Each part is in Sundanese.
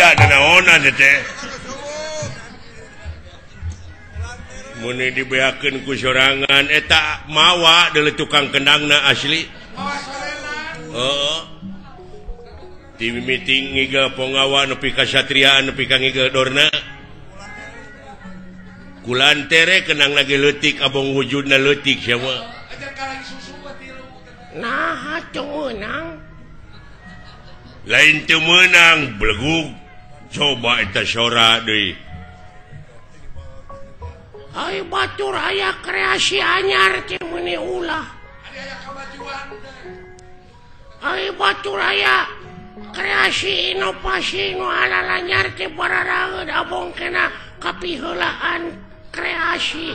aya muni dibeakan ku sorangan. Eh, Etak mawa dari tukang kenangna asli. Oh. TV meeting ngiga pengawa nepi kasatriaan nepi kang ngiga dorna. Kulantere kenang lagi letik abong wujud na letik sama nah cumenang lain temenang beleguk coba ituora Batur aya kreasi anyar ulah. Batur aya kreasi inovasi anyar para bongkena kapihulaan kreasi.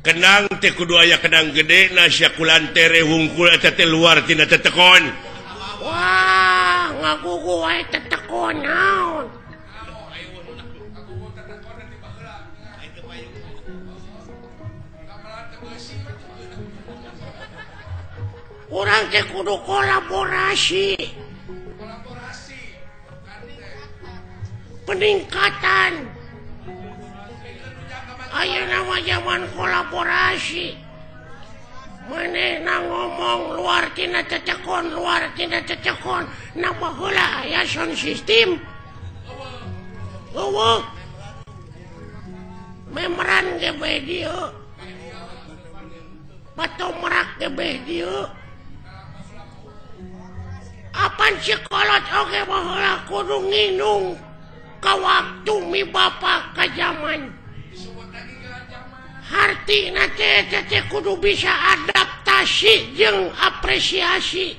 kenang teh kudu aya kenang gede nasya kulantere wungkul eta teh luar tina tetekon wah ngagugu wae tetekon naon? Orang teh kudu kolaborasi. Peningkatan. Ayo nama zaman kolaborasi. Mana na ngomong luar tina cecekon luar tina cecekon. Nama hula ya sound system. Gowo memeran gebe dia Pato merak gebe dia Apan si kolot oge bahula kudu nginung ka waktu mi bapak ka zaman. arti kudu bisa adaptasi jeung apresiasi.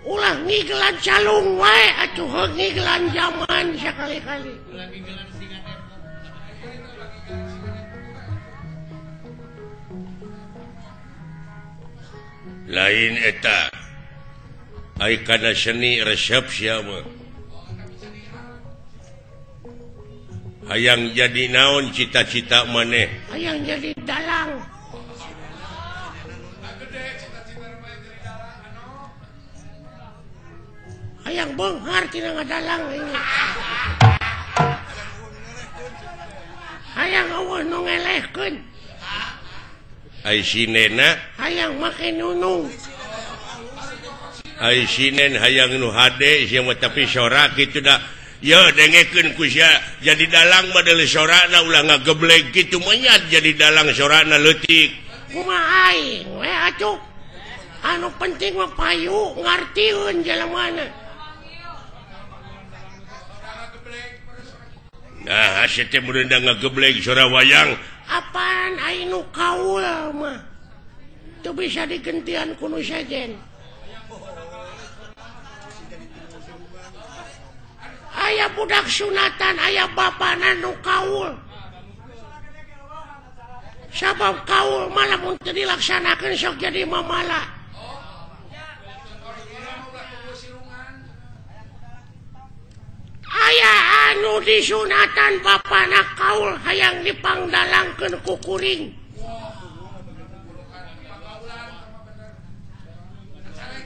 Ulang nilan calung wae atuh nilan zaman sekali-kali. Lain eta ai kana seni resep siapa? hayang jadi naon cita-cita maneh? Hayang jadi dalang. Ayaang Bonghar tidak dalang ini. Hayang Allah nu ngelehkeun. Ai sinena? Hayang make nunung. Ai sinen hayang nu hade sia tapi sorak kitu dah. yo dengeken kusya jadi dalang badal sorana ulah nga geblek gitu menyat jadi dalang sorana letik we anu penting mah payu ngartiun jalan mana. Nah asyik merendang ngegeblek sora wayang. Apaan ainu kaul mah? Itu bisa digentian kuno sajen. ayaah budak sunatan ayaah ba Nanu Kaul. Sabab Kaul malah untuk dilaksanakan sok jadi mamala. Ayaah anu di sunatan Bapak anak Kaul hayang dipangdalangkan kukuring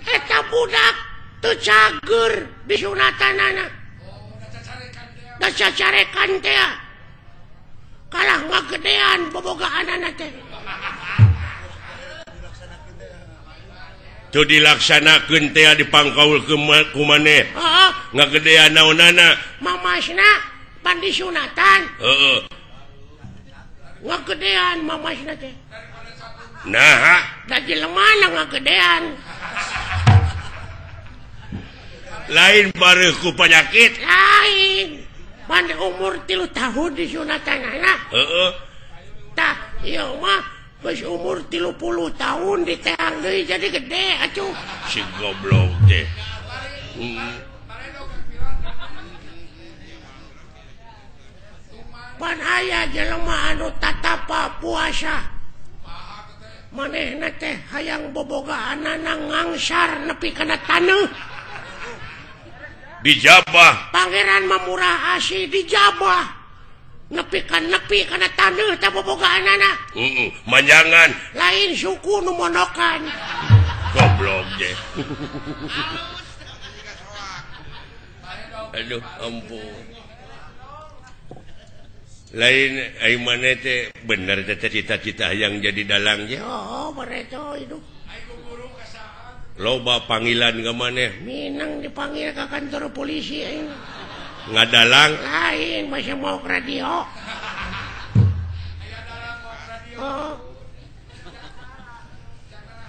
eta budak tercager di sunatan anak. carekan kalah nggak gedean bobogaan anak tuh dilaksanakan teh di pangkaul ke mana oh. nggak gedean naonana mamasna pandi sunatan. Oh. nggak gedean mamasna teh. Nah gaji lemana nggak gedean lain bareku penyakit. Lain. Banda umur tilu tahun disunatantah umur tilupuluh tahun di jadi gede acuh. Si goblok deh hmm. pan aya jelema anu tatapa puasa. Manehna teh hayang boboga anak ngangsar nepi kana taneuh. dijabah. Pangeran memurah asih dijabah. Nepikan nepi karena tandil tabobogaan anak uh -uh. manjangan. Lain suku numonokan goblok deh aduh ampun. Lain ay manete bener cita-cita yang jadi dalangnya oh mereka itu loba panggilan ke maneh. Minang dipanggil ke kantor polisi eh. ngadalang. Lain masih mau ke radio. Oh.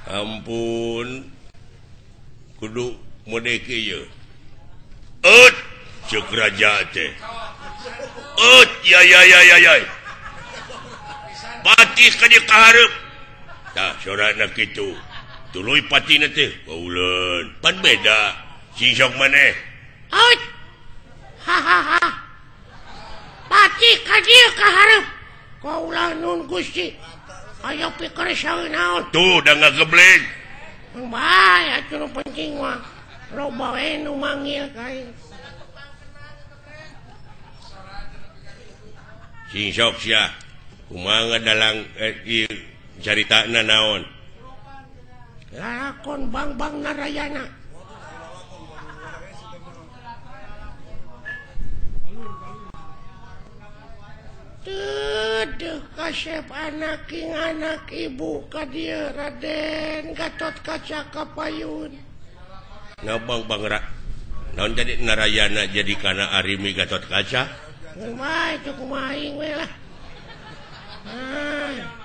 ampun. Kudu mode cek raja teh. Ya ya ya ya ya. Batis ka diharep nah surat nak itu. duluy patine teh kaulah pan beda. Cing sok maneh ha ha ha. Ka kadil ka hareup kaulah nun gusti. Ayo pikir sae naon. Tuh da ngebleg umbay atuh nu penting mah. Robaen nu manggil kae. Cing sok sia. Kumaha dalang eh, ieu caritana naon. lakon Bang Bang Narayana Tuduh kasep anak king anak ibu ka dia Raden Gatot kaca kapayun. Ngabang bang bang jadi Narayana jadi kana Arimi Gatot kaca. Kumai cukup we lah. Nah.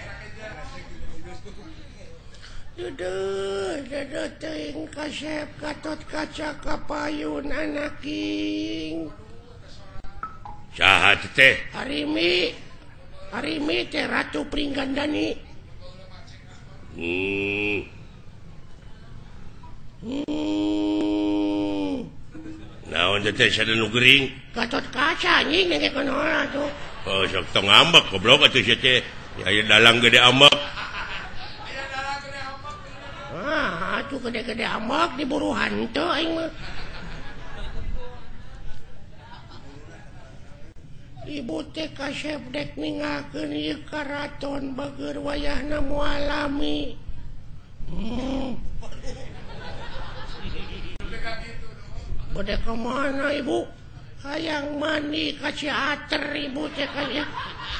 Duduing kasep katot kaca kapayun anaking saha teh harimi harimi teh Ratu Pringgandani hmm. hmm. naon teh sada nu gering Gatot kaca anjing nengke kana tuh oh sok tong ambek goblok atuh sia teh ya dalang gede ambek Ah, tuh gede-gede amak diburu hantu aing mah Ibu teh kasep dek ningakeun ieu karaton beueur wayahna mualami. Hmm. Bade ka mana ibu? Hayang mandi ka ciater ibu teh kaya.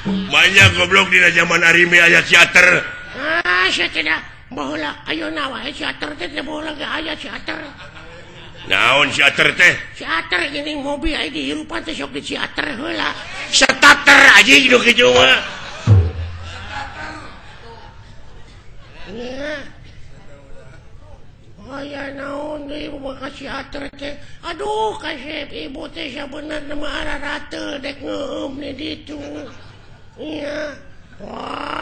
Banyak goblok dina zaman Arimi aya ciater. Ah, saya tidak bola ayo nawa eh, si ater teh teh bola ge aya si ater naon si ater teh si ater geuning mobil ai dihirupan teh sok di si ater heula starter aji geus kitu mah Aya oh, naon deui mah kasih teh. Aduh kasep ibu teh sia bener mah arah rata dek ngeum ni ditu. Iya. Wah.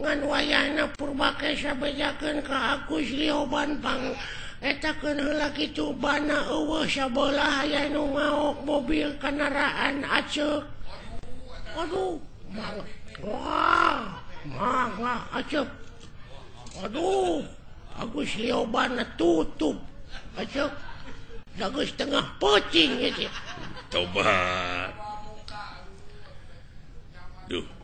ngan wayana Agus Lioban pang akusliobanpang etakanlah itu bana sabola nu ngaok mobil kendaraan aceh. Aduh Aceh. Aduh agus lioban tutup. Aceh Dagus tengah pocing coba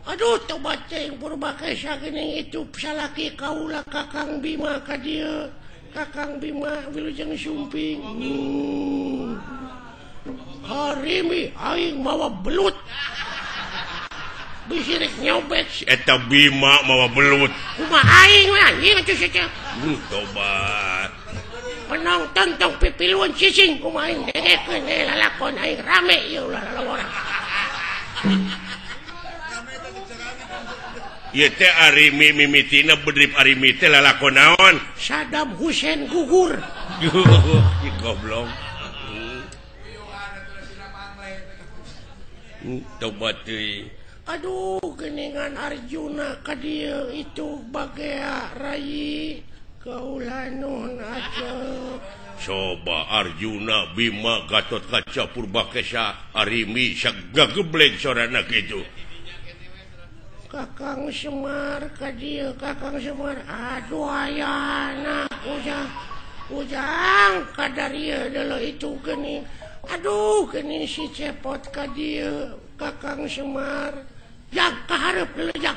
Aduh coba itu salaki kaula kakang Bima ka dia. Kakang Bima Wilujeng Sumping. Hmm. harimi aing mawa belut. Bisirik nyobet. Eta Bima mawa belut. Kumaha aing anjing atuh saja tobat hmm, penonton tong pipiluan sising kumaha aing dedekeun eh, lalakon aing rame ieu ulah orang naon. Saddam Husein gugur. Goblong hmm. hmm, Aduh geningan Arjuna ka dieu itu bagai Rai. Kaulanun coba Arjuna Bima Gatot Kaca Purbakesa Arimi Syaga sorana gitu Kakang Semar Kaji Kakang Semar. Aduh ayana ujang. Ujang kadar dulu itu geni Aduh geni si cepot Kaji Kakang Semar. Jak kaharep lejak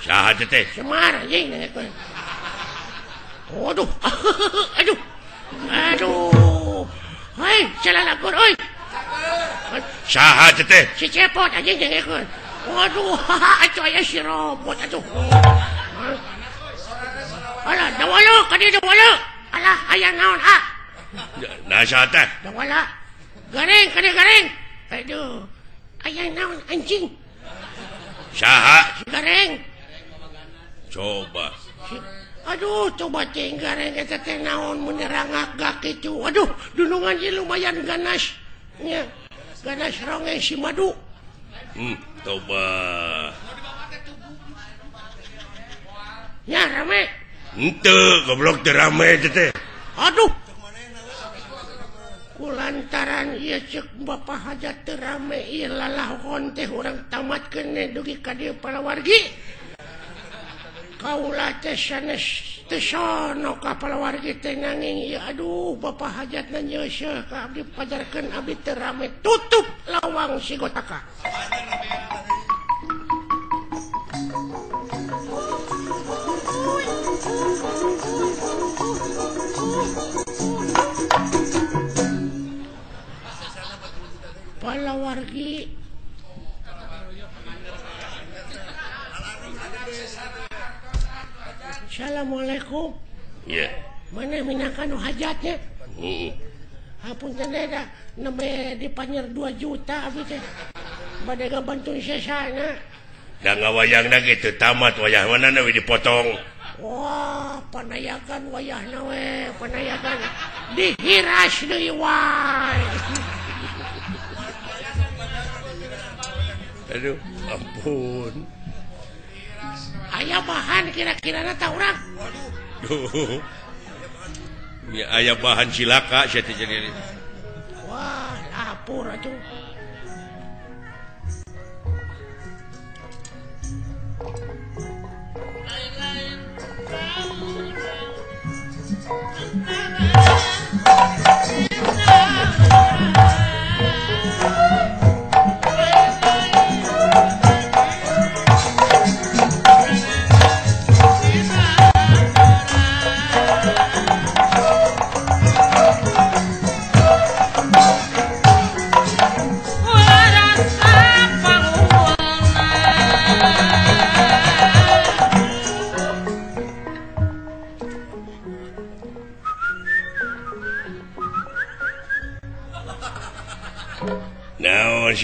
saha teh. Semar anjing Waduh. Aduh. Aduh. Hei, salah lakur, oi. Saha teh. Si cepot anjing jeung Waduh coy si robot atuh. Alah, dawala, kadi dawala. Alah, aya naon ah? Da sa teh. Dawala. Gareng, kadi gareng. Aduh. Aya naon anjing? Saha? Gareng. Coba. Aduh, coba cing gareng eta teh naon mun nerangak kitu. Aduh, dunungan ieu lumayan ganas. Nya. Ganas ronge si madu. Hmm. ya rame. Ente goblok rame teh. aduh. Kulantaran ieu cek Bapak hajat terame ialah teh urang tamat kene dugi ka dieu palawargi. kaula teh sanes teh sono ka palawargi teh nanging. Ieu aduh Bapak hajat na nyeuseuh ka abdi pajarkeun abdi teu rame. Tutup lawang si gotaka. kalawargi Assalamualaikum. Yeah. mana minakan hajatnya? Hapun dipanyer 2 juta badai bantu sesana. nggak wayang na gitu tamat wayah. Mana nawi dipotong? Wah panayakan wayah nawe panayakan. Dihiras deui wae Aduh ampun Aya bahan kira-kira tahu orang aya bahan silaka Wah, lapor atuh. Lain -lain. naon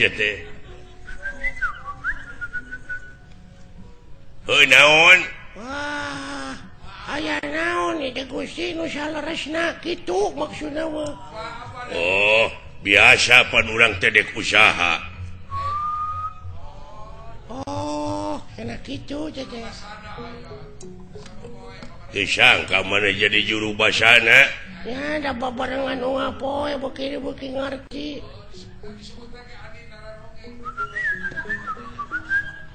naon aya naon gitu mah. Oh biasa panurang tedek usaha Oh enak gitu disangka mana jadi juru basana ya ada barengan po begini-bukti ngerti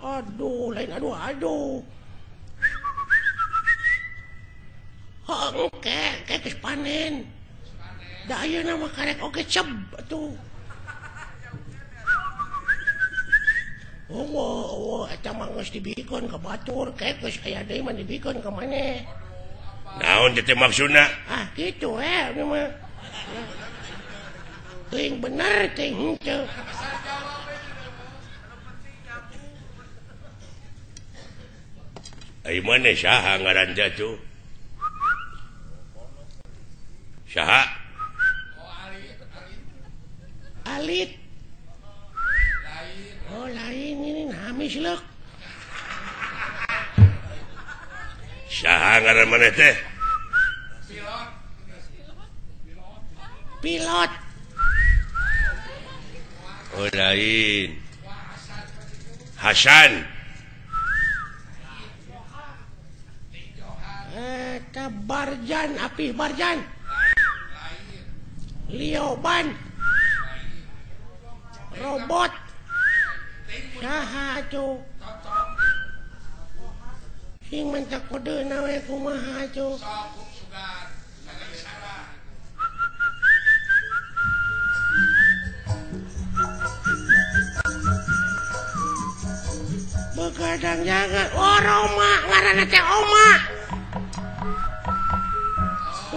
aduh lain aduh aduh oh, oke oke panen da ayo nama karek oke ceb atuh. Oh, oh, oh, eta mah geus dibikeun ka batur, kayak geus aya deui mah dibikeun ka maneh. Naon teh maksudna? Ah, kitu eh mah. Ting bener ting henteu. mana saha ngaran jatuh Syah alit. Oh lain ini hamis loh Syah ngaran mana teh pilot. Oh lain. Hasan ka Barjan, api Barjan. Lioban. Robot. Saha tuh? Sing mentak kode nawe kumaha tuh? Begadang jaga. Oh, Roma. Ngaranna teh Oma.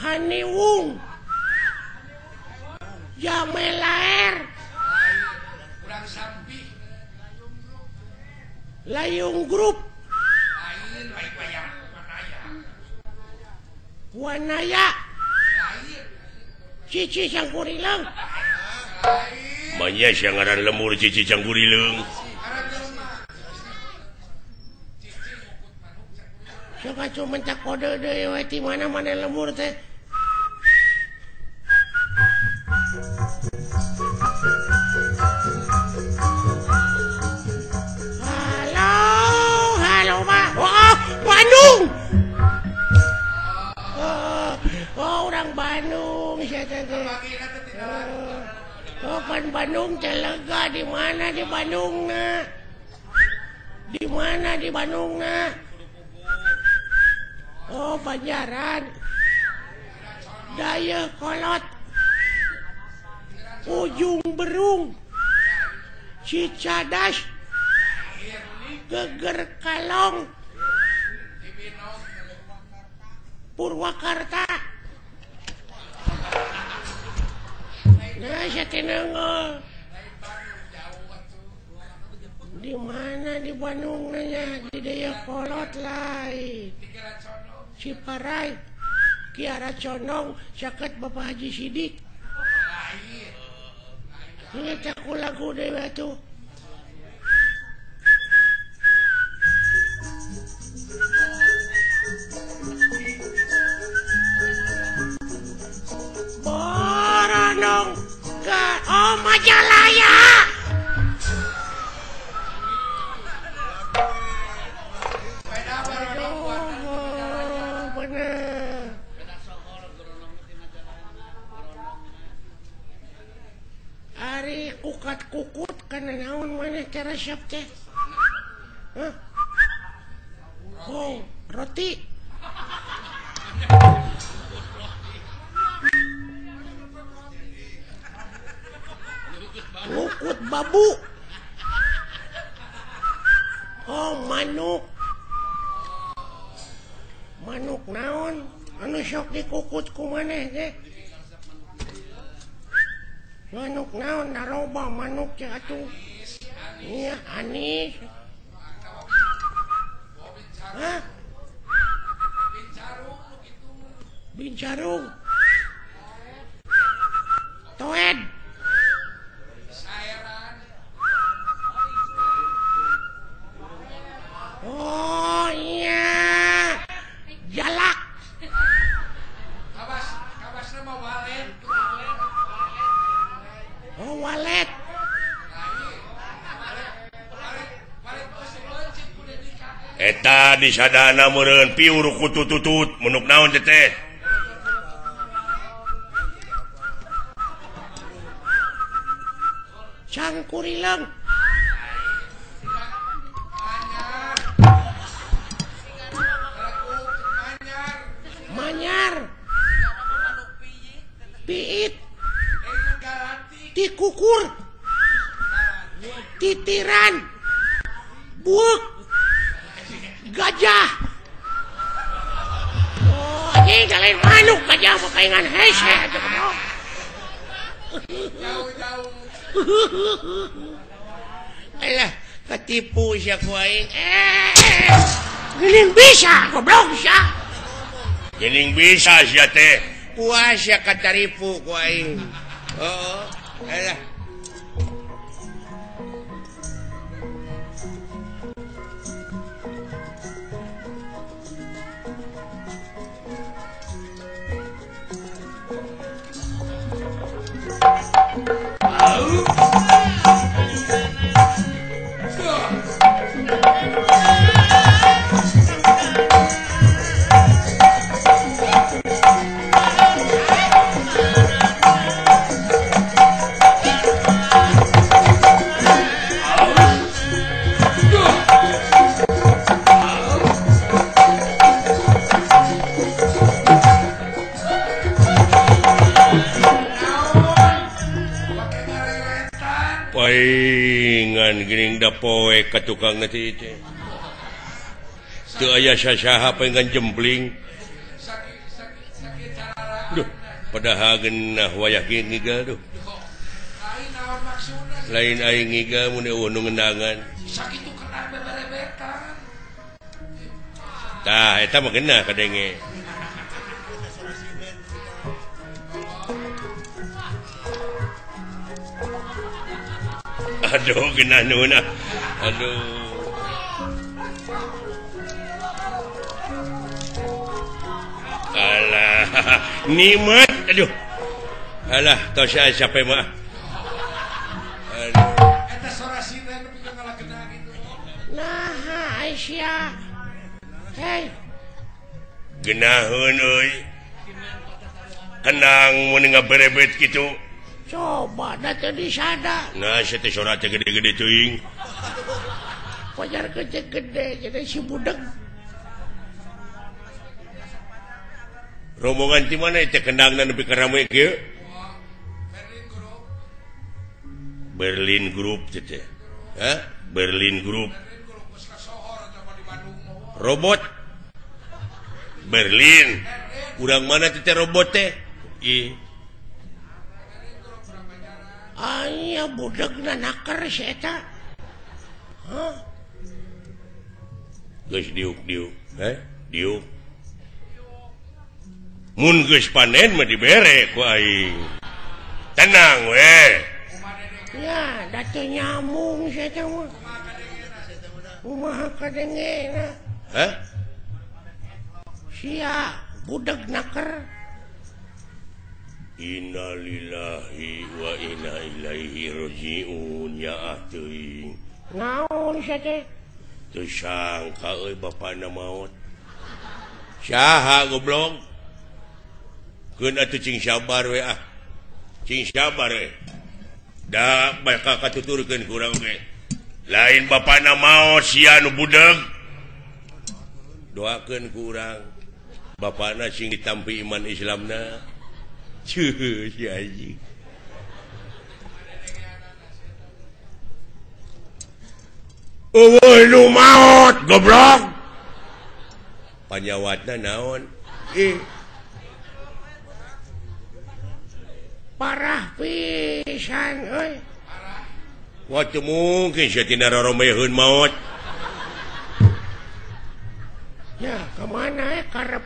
Haniwung Jamelaer Layung grup Wanaya Cici sangkurilang Banyak siangaran lemur Cici Sangkurileng. Suka cuma tak kode deh, mana mana lemur teh. kapan Bandung telega di mana di Bandung nah di mana di Bandung nah Oh Banjaran. Daya kolot. Ujung berung. Cicadas. Geger kalong. Purwakarta. di mana di Bandungnya di Dayakolot lain Ciparai Kiara Condong caket Bapak Haji Sidik. Ini aku lagu dewa tuh Boranong Majalaya. Ari kukat kukut karena naon mana cara siap teh? Huh? oh, roti. murid babu. Oh manuk. Manuk naon? Anu sok dikukut ku maneh deh manuk naon? Naroba manuk ya atuh iya anis Hah? bincarung toed. sadana piur piurkutu tutut menuk naon teh cangkur hilang Alah, ketipu siya ku aing. Eh, gening bisa, goblok siya. Gening bisa siya teh. Puas siya kataripu ku aing. Oo, alah. gining dapoe ka tukang nanti itu Teu aya sasaha pengen jembling duh padahal genah wayah ge ngigal duh. lain aing ngiga eueuh nu ngendangan sakitu kena beberebetan tah eta mah genah kadenge. aduh genah nuna aduh. Alah nikmat aduh. Alah tos saya siapa mah genahun euy. Kenang mun berebet gitu. coba gede-gedejar kecil gede jadi si budeg rombongan di mana itu? Kendang dan lebih rame ke? Berlin Group itu Hah? Berlin Group. Robot? Berlin. Kurang mana teh robot teh Ih, Ayah budak na nakar seta. Hah? Geus diuk diuk, eh? Diuk. Mun geus panen mah dibere ku aing. Tenang we. Ya, datu nyambung seta mah. Kumaha kadengena? Hah? Sia budak nakar. Innalillahi wa euy bapana maut Saha goblok Keun atuh cing sabar we ah. Cing sabar we. dah bakal ku kurang we. lain bapana maot sia nu budeg. Doakeun kurang urang. Bapana sing ditampi iman Islamna Cuh, si anjing. Eueuh nu maot goblok. Panyawatna naon? Ih, Parah pisan, euy. waktu mungkin sia tina roromeheun maot. Ya, kemana ya karep?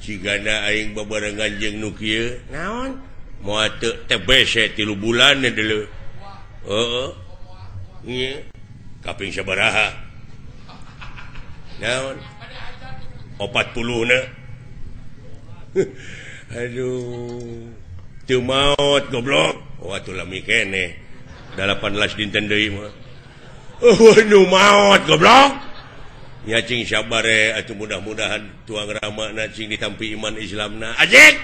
Cigana aing bebarengan jeung nukil naon? Mau TBC tilu bulan dulu. Oh, oh. kaping sabaraha. Naon? Opat puluh na aduh tuh maut goblok. Oh, Waktu lami kene delapan belas dinten deui mah. Oh, nu maut goblok. nyacing sabare eh, atau mudah-mudahan tuang rama nacing ditampi iman Islam na. Ajek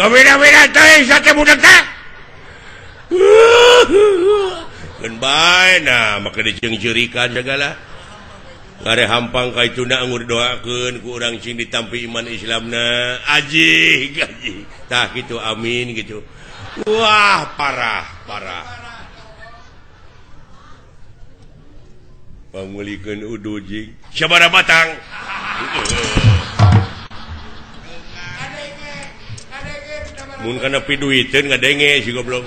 kamina mina teh sate budak teh! Kan bae nah maka dicengcurikan segala. Ngare hampang ka itu na ngur doakeun ku urang cing ditampi iman Islam na. Ajik gaji tah gitu amin gitu. Wah parah parah. mengulikan udujing sabara batang. Mun kana piduiteun ngadenge si goblok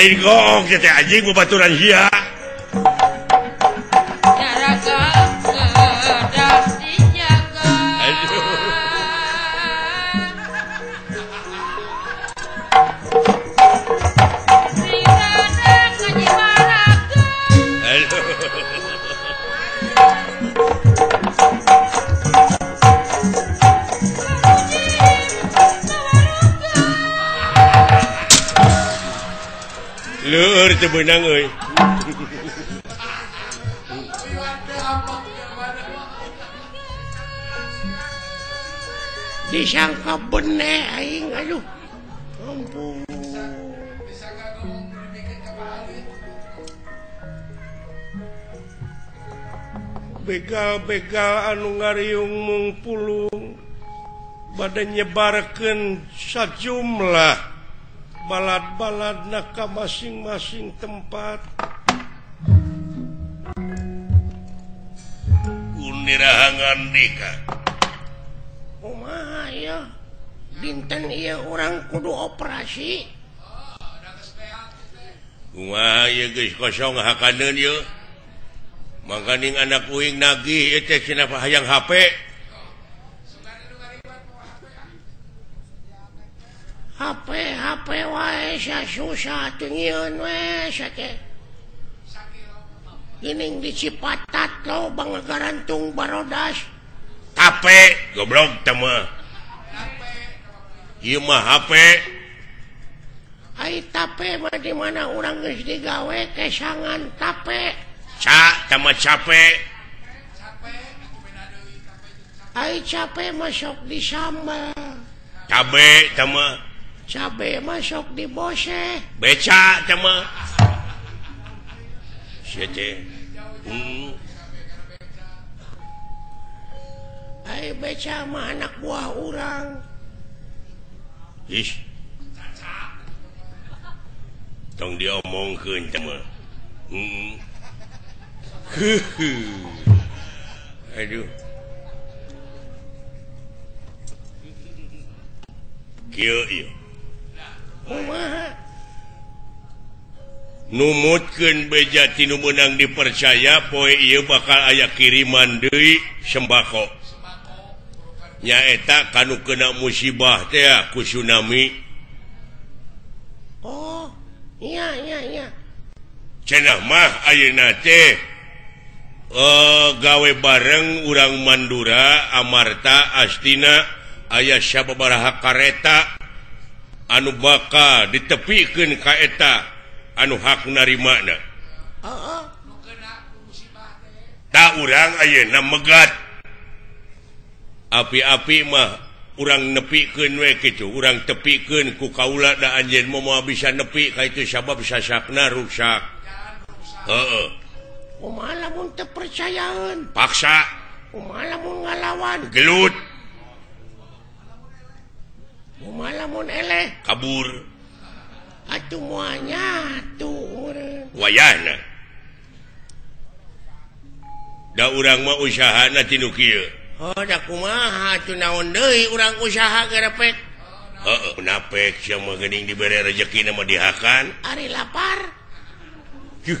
Hai go kita aji bebaturan Hi begal-begal anu ngariung mungpulung badan nyebarkan sajumlah balad-balad naka masing-masing tempat. Kunirahangan nikah. Oh ya dinten iya orang kudu operasi. Uma kosong hakan yuk makaning anak uing nagi hayang HP HP HP wae susah tengion we sake Gining dicipatat lo bang garantung barodas. HP goblok tema. Ieu mah HP. Ai tape mah di mana urang geus digawe kesangan tape. sama capek capek masuk di sambal cabe sama cabe masuk di bose beca sama hmm. Ay, beca mah anak buah orang Ish. Tong diomongkeun sama. Heeh. Hmm. Aduh Kieu ieu numutken bejati menang dipercaya poi ia bakal aya kiriman Dewi sembako. Nyaak kan kena musibah aku tsunami. Oh mah Uh, gawe bareng urang Mandura Amarta Astina ayah Syababaraha kareta anu baka ditepikan kaeta anu hak nari makna tak urang Ayeuna megat. Api-api mah urang nepikan we gitu urang tepikan ku kaula da anjen mau bisa nepi ka itu sabab sasakna rusak. Heeh. uh malamun kepercayaan paksa. Malamun ngalawan. Gelut. Malamun eleh. Kabur. Atuh muanya tuh wayana da urang mah usaha na tinu kieu. Oh da kumaha atuh naon deui urang usaha gerepek? Heeh oh, napek sia mah geuning dibere rezeki nama dihakan. Ari lapar. Yuh.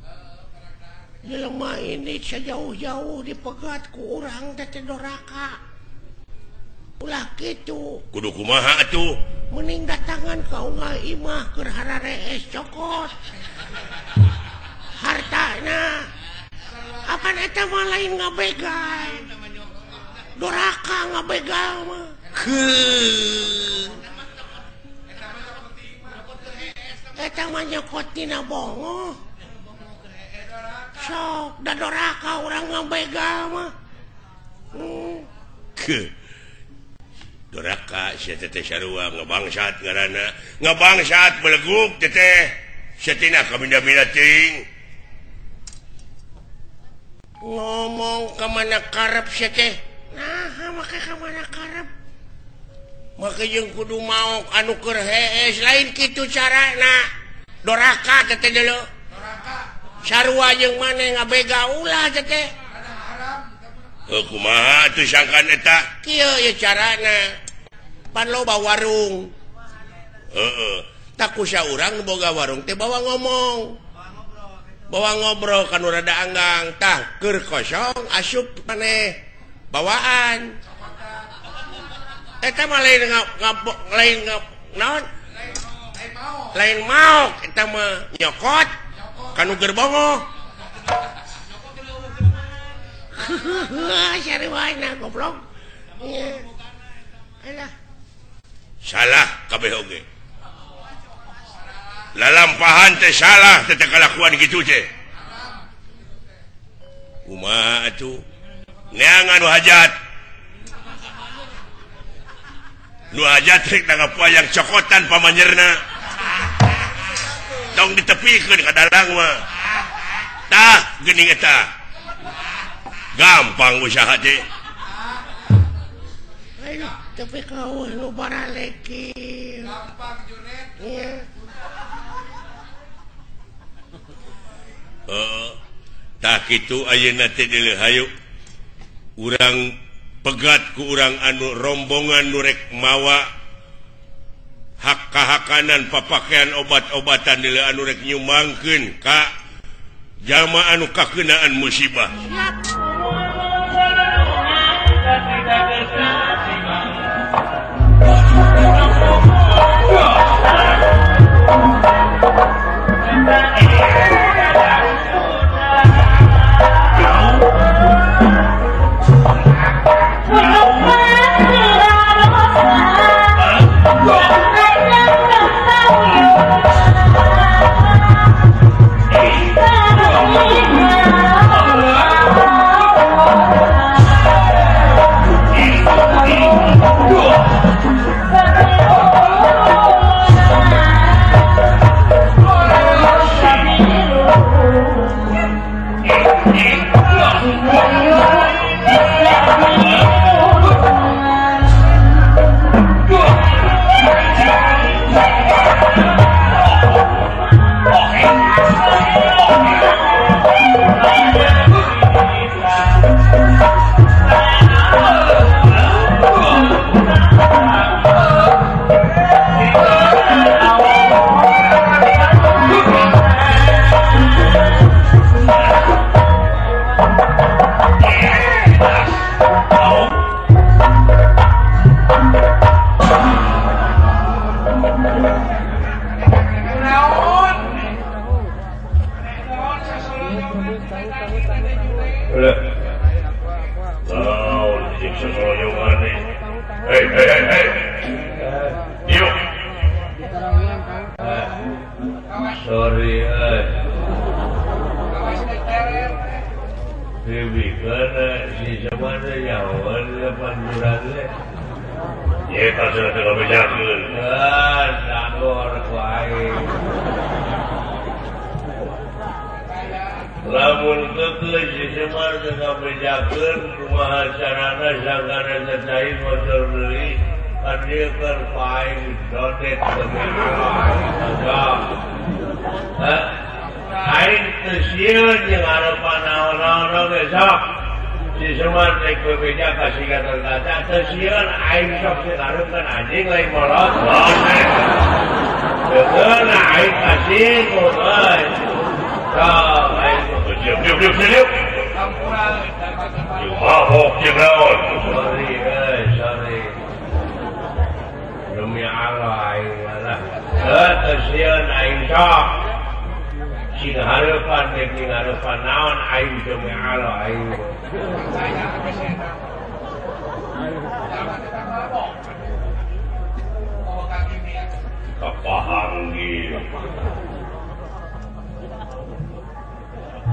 Jelma ini sejauh-jauh dipegat kurang doraka. Ulah gitu kuduku maha tuh mening tangan kau imah gerhara es cokot hartana akan eta mah lain ngabegal. Doraka ngabegal mah. Eta mah nyokot tina bongo. sok dadoraka orang ngabegama hmm. ke. Doraka si teteh sarua ngabangsat ngarana. Ngabangsat beleguk teteh. Setina kaminda bina ting. Ngomong kemana karep si teh? Nah maka kemana karep? Maka yang kudu mau anu kerhees lain gitu cara nak doraka teteh dulu. Sarwa yang mana ngabega ulah tete aku mah tuh sangkan eta kia ya carana. Pan loba warung. Heeh tak kusa urang boga warung teh bawa ngomong. Bawa ngobrol kan rada anggang. Tah keur kosong asup maneh. Bawaan. Lain lain mau kita nyokot kanuger gerbongo goblok. Salah KBG lalampahan teh salah kelakuan gitu ce Uma tuh neangan hajat. Nu hajat trik tangga puayang cokotan pamanyerna tong ditepikan ke dadang mah. Tah gini eta gampang usaha teh tapi kau lu para leki gampang junet yeah. uh, tak itu aja nanti hayu. Urang pegat ku urang anu rombongan nurek mawa. hakkahakanan papakaian obat-obatan dileanurek nyumangken Ka jamaanu kakenaan musibah.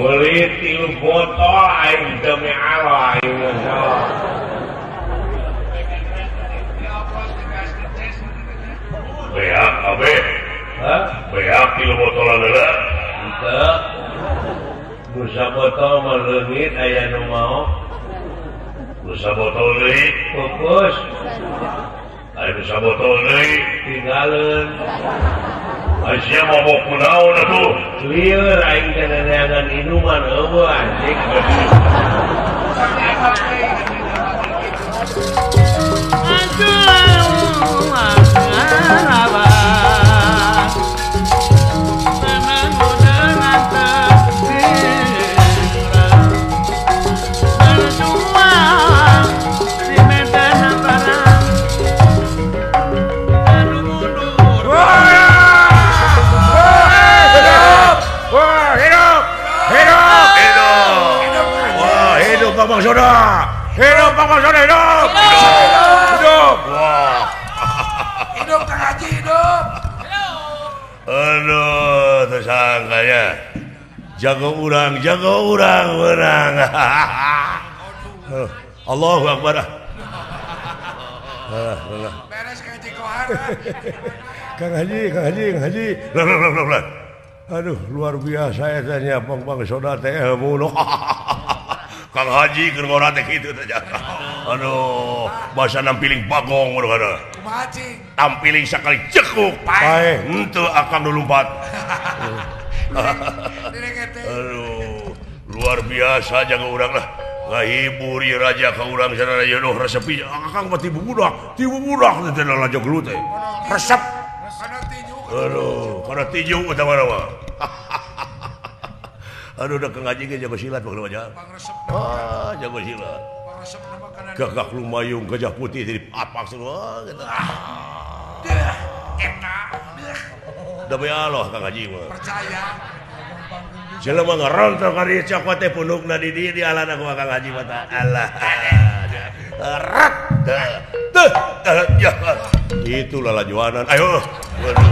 beli tilu botol aing demi Allah aing beak abe beak tilu foto ada. ente busa botol merengit ayah nu mau busa botol deui fokus ayah busa botol lagi tinggalin Masya mau mau kunaon atuh. Liur aing teh kenerangan minuman Ewa anjing Aduh Aduh Basura. Hidup Bang Basura hidup. Hidup. Hidup. Wah. Hidup Kang Haji hidup. Aduh, tersangkanya. Jago urang, jago urang, urang. Allahu Akbar. Beres Kang Haji Kohar. Kang Haji, Kang Haji, Kang Haji. Lah, lah, lah, lah. Aduh, luar biasa ya tanya Bang Bang Soda teh Kang Haji Gergona teh gitu teh Aduh, bahasa nampiling bagong udah kada. Tampiling sekali cekuk pae. Henteu akang lumpat. Aduh, luar biasa jaga urang lah. Ngahiburi raja ka urang sadaya ye duh resep akang mah tibu budak, tibu budak teh dalam lajak lu teh. Resep. Aduh, kada tinju utawa mah. Aduh udah ke ngaji jago silat bang namanya. Ah, jago silat. Gagak lumayung gajah putih jadi apa semua gitu. Ah. Enak. Udah bayar kang Haji mah. Percaya. Jelema ngerontok kali cakwa teh punukna di di di alana ku kang haji mah Allah. Rat. Tuh. Ya. Itu lalajuanan. Ayo. Waduh.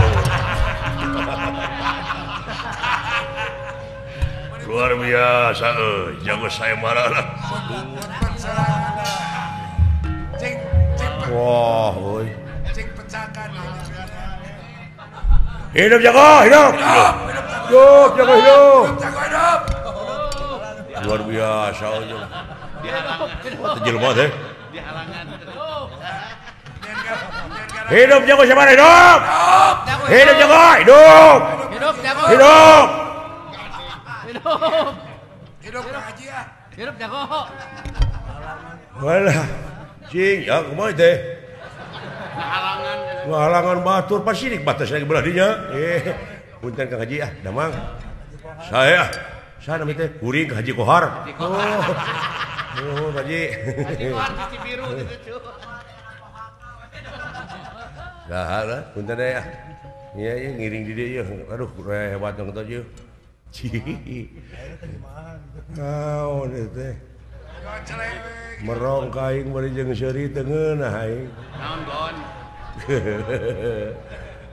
luar biasa eh, jago saya marah wah wow, hidup jago hidup. Hidup jago hidup. Luar biasa aja jelma teh hidup jago siapa hidup? Hidup jago hidup hidup. Jago hidup. Hidup. Hidup Pak Haji ya. Hidup jago. Wala. Cing, ya kumaha teh? Halangan. Halangan batur pasirik batas lagi belah dinya. Eh, punten Kang Haji ah, damang. Saya ah, saya namanya teh kuring Haji Kohar. Oh. Oh, Haji. Haji Kohar biru itu. lah, punten deh ya. Iya, iya, ngiring di dia. Aduh, hebat dong tadi. Sí. Naon eta? merong kaing bari jeung seuri seri tengen aing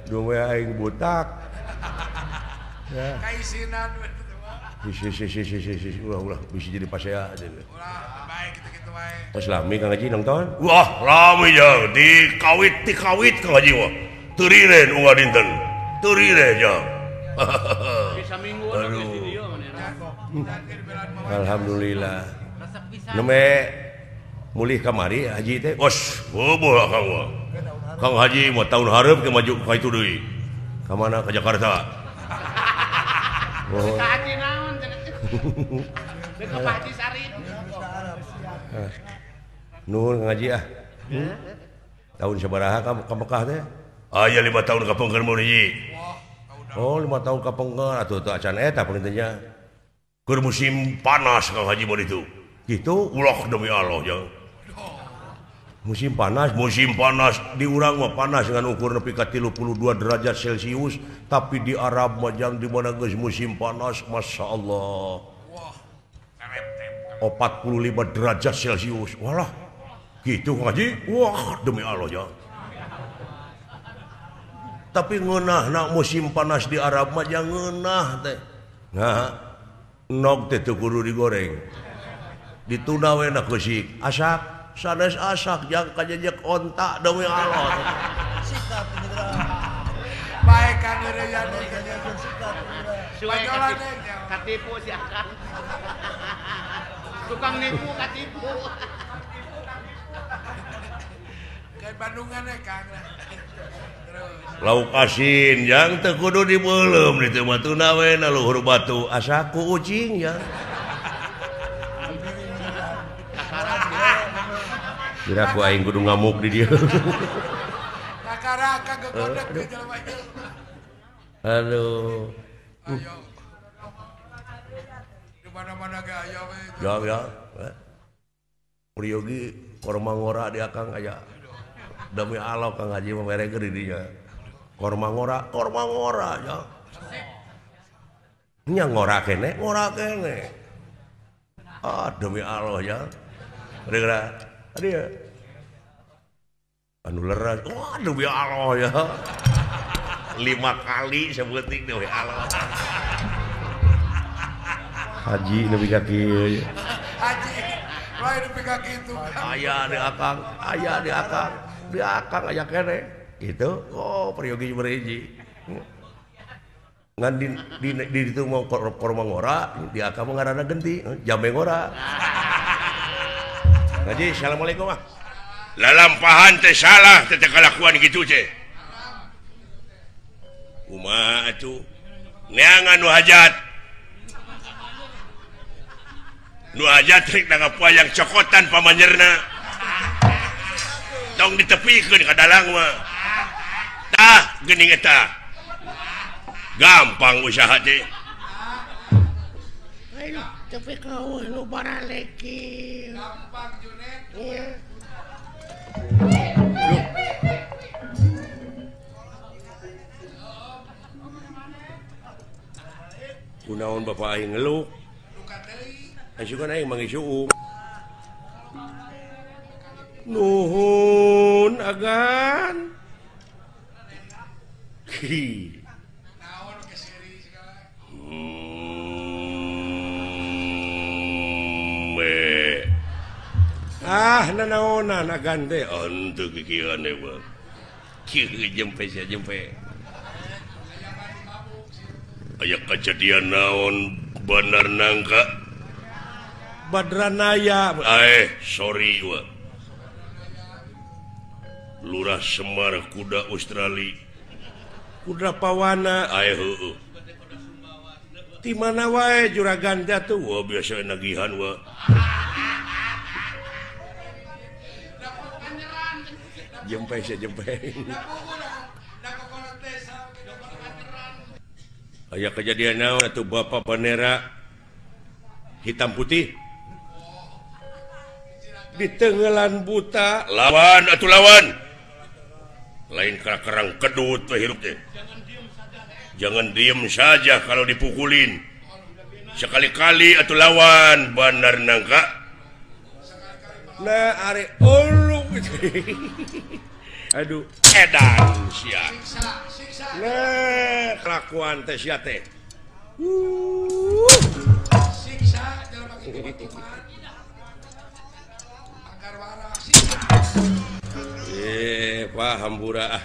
duwe aing butak ya kaisinan si si si si si si ulah ulah bisa jadi pas ya jadi ulah baik gitu gitu wae pas lami kang haji nonton wah lami ya di kawit di kawit kang haji wah turiren ulah dinten turire ya Alhamdulillah mulih kamari Haji teh Kang Haji mau tahun harap ke maju ka itu deui. Ka mana ke Jakarta? Oh. Nuhun ngaji ah. Hmm? Tahun sabaraha ka Mekah teh? Ah, Aya 5 tahun ka Pengker mun hiji. Oh lima tahun kapenggal atau tuh acan eta perintahnya. Keur musim panas Kang Haji Bon itu. Gitu ulah demi Allah ya. Musim panas, musim panas di urang mah panas dengan ukur nepi ka 32 derajat Celcius, tapi di Arab mah jang di mana geus musim panas, Masya Allah. Wah, 45 derajat Celcius. Walah. Gitu Kang Haji. Wah, demi Allah ya. tapi ngenah nak musim panas di Arab mah jangan ngenah teh. Nah nog teh tuh kudu digoreng. Dituna we na kusik asak sanes asak jang kajejek ontak demi Allah. Sikat baik kan ya sikat katipu si akang. Tukang nipu katipu. Kayak Bandungan ya kang. lauk asin yang tekudu di belum itu batu nawe luhur batu. Asaku ucing ya kira aku aing kudu ngamuk di dia aduh. Ya ya. Eh. Priyogi korma ngora di akang aja demi Allah Kang Haji mere ke dinya korma ngora korma ngora ya. Nya ngora kene ngora kene. Ah demi Allah ya. Kira-kira ya. Anu leras wah demi Allah ya. Lima kali sebuting demi Allah. Haji lebih kaki Haji lain lebih kaki itu. Ayah di akang ayah di akang. tapi akang aja kene. Gitu? Oh priyogi bereji. Ngan di di, di itu mau kor korma ngora di akan mengarana genti jambe ngora. Ngaji assalamualaikum ah. Lalampahan teh salah teh kelakuan gitu teh. Uma atuh. Neangan nu hajat. Nu hajat trik dengan yang cokotan pamanyerna dong ditepikan ke dalam tah gening eta gampang usaha teh tapi kau lu baraleki gampang junet iya. Kunaon bapak aing ngeluk asukan aing mangi nuhun agan. Hi. Hmm. ah nanaonan agante untuk pikiran bang kieu jempe sia jempe. Aya kejadian naon benar nangka. Badranaya eh sorry bang Lurah Semar kuda Australia. Kuda Pawana. Di mana wae juragan jatuh Wah, biasa nagihan wa. jempe jempe Ayah kejadian naon atuh Bapak Panera? Hitam putih? Di tenggelan buta. Lawan atau lawan. lain kerang kedut hidupnya jangan diem saja kalau dipukulin. Sekali-kali atau lawan Bandar nangka? Nah, Aduh. Edan nah, kelakuan teh uh. eh Pak Hambura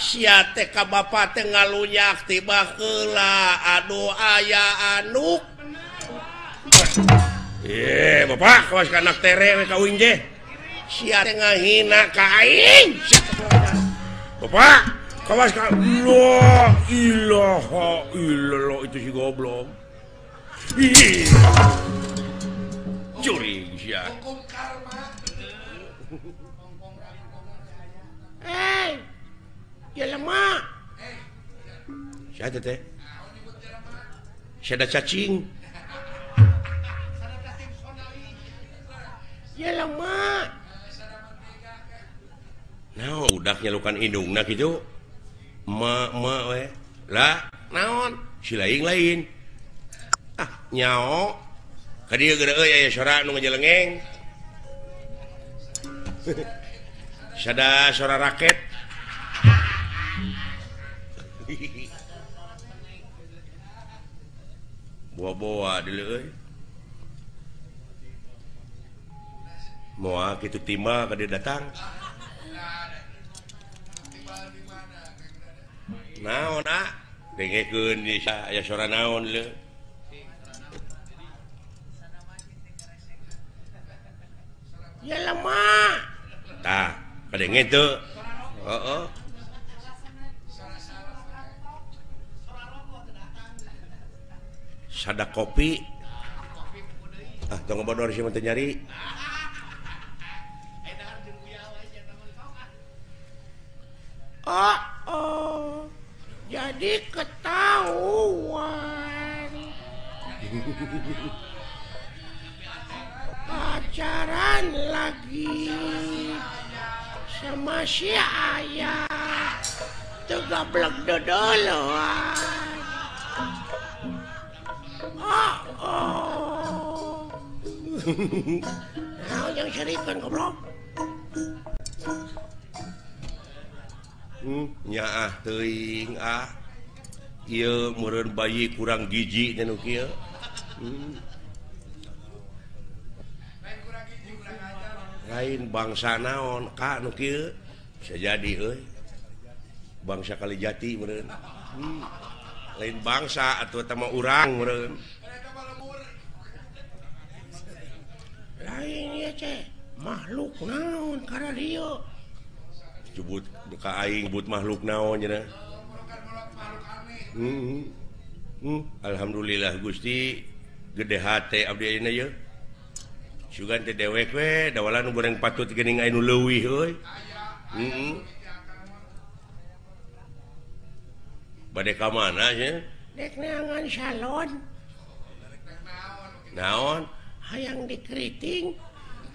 siate ka Bapak ngalunyak tiba kela aduh aya anuk eh Bapak kawas anak tere ka winje siate ngahina ka aing. Bapak kawas ka Allah ilaha illallah itu si goblok. Ih. Curi siate hey, lemah ada cacing. Lemah nah udah nyalukan hidung nak itu. ma, ma, we. lah naon? Si lain lain. Ah nyao. Kadi gara eh, ya, ya suara nu ngejelengeng. sada suara raket buah-boa dulu mua gitu timah ke dia datang. Naon ah? Dengekeun di ya suara naon le ya lemah tah. itu oh sada kopi ah, nyari oh, oh. jadi ketahuan. Pacaran lagi. masih ayah tegablek dodolo oh, oh. nah, yang seripan goblok hmm, nya ah teuing ah ieu meureun bayi kurang gigi nu kieu hmm. lain bangsa naon Ka nukil bisa jadi eh. bangsa Kalijati meureun. hmm. lain bangsa atau utama orang meren lain ya ceh makhluk naon karena dia jebut buka aing but makhluk naon ya hmm, hmm. hmm. Alhamdulillah Gusti gede hati abdi ini ya Sugan teh dewek we, dawalan nu goreng patut geuning anu leuwih euy. Heeh. Bade ka mana nya? Dek neangan salon. Naon? Hayang dikeriting.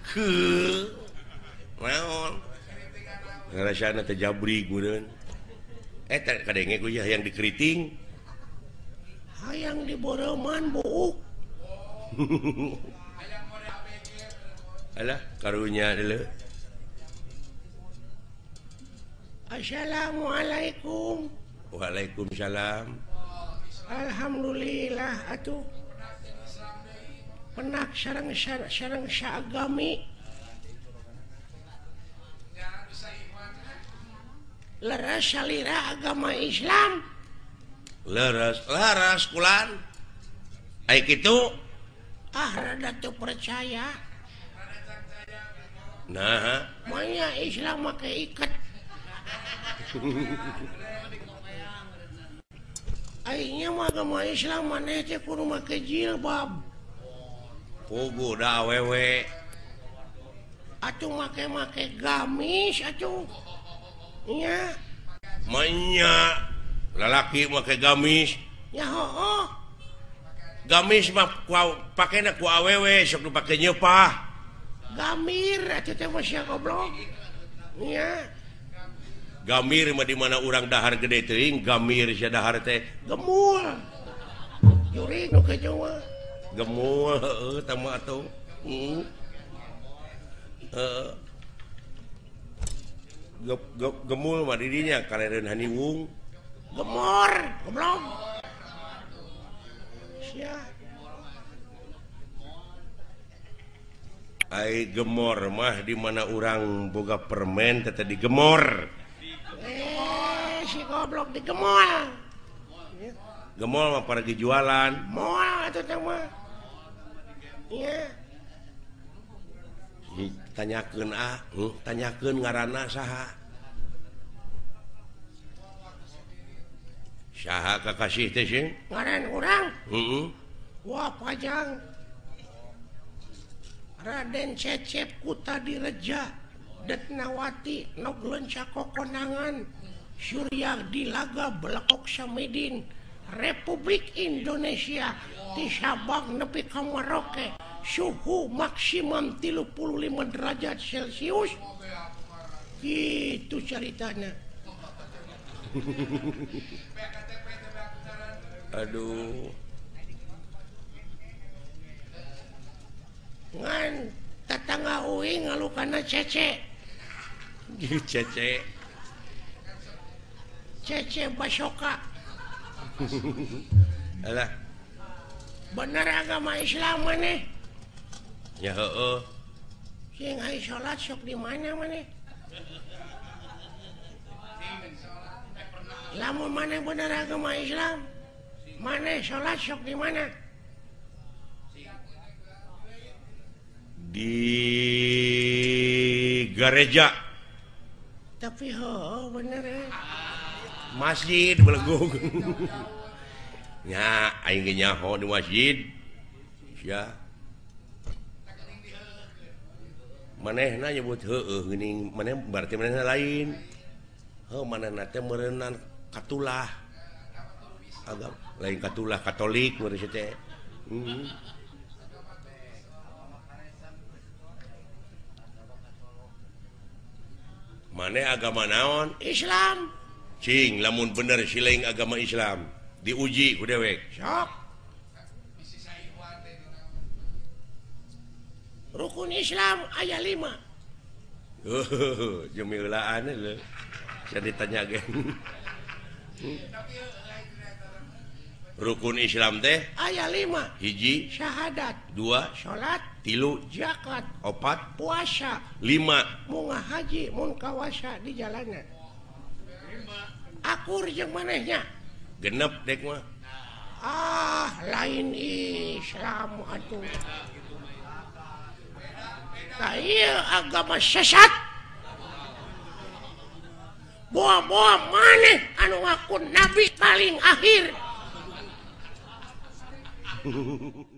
Ke. Naon? Ngarasana teh jabrig gureun. Eh kadenge ku ya hayang dikeriting. Hayang diboroman buuk. Alah karunya dulu. Assalamualaikum. Waalaikumsalam. Alhamdulillah atuh. Penak sarang sarang, saagami. Leras salira agama Islam. Leres, leres kulan. Aik itu. Ah rada tuh percaya. nah. Islam make ikat. Mah agama Islam maneh teh kudu make jilbab. Pugu da wewe. Atuh make make gamis atuh. Nya. Manya lalaki make gamis. Ya ho, -ho. gamis mah pakai ku awewe sok dipakai nyepah. Gamir goblok Gamir dimana urang dahar gede tering Gamir dahar teh gemul. Gemul atau hmm. uh. Ge -ge gemul mah dirinya kalian haniwung. Gemor goblok. Siap Ay gemor mah di mana orang boga permen tete digemor eh, si goblok digemol gemol. Mah para jualan. Moal teh mah. Iya. Hm, tanyakeun ah hmm, tanyakeun ngaranna saha. Saha kakasih teh sih? ngaran urang? Heeh. Wah panjang Raden cecep kuta direja Detnawati noglenca kokonangan Surya dilaga belakok Samidin Republik Indonesia di Sabang nepi ka Merauke suhu maksimum 35 derajat Celcius. Gitu ceritanya. Aduh. tetangga Uing ngalu karena cece cece. Cece basoka. Alah. bener agama Islam maneh ya oh. sing ai salat sok di mana maneh lamun maneh bener agama Islam? Maneh salat sok di mana? di gereja tapi ho bener masjid belegungnya nyaho di masjid. Ya maneh nyebut hening maneh berarti maneh lain. Heuh mana nate merenan katulah. Agak lain katulah katolik menurut teh. Hmm. maneh agama naon? Islam. Cing lamun bener siling agama Islam. Diuji ku dewek rukun Islam ayat 5 jemilaan jadi ditanya rukun Islam teh? Ayat 5 hiji. Syahadat. Dua. Salat tilu jakat opat puasa 5 mau Haji mun kawasa di jalanan akur yang manehnya. Genep dek mah. Ah lain Islam atuh. Nah, iya agama sesat. Buah-buah maneh anu ngaku nabi paling akhir.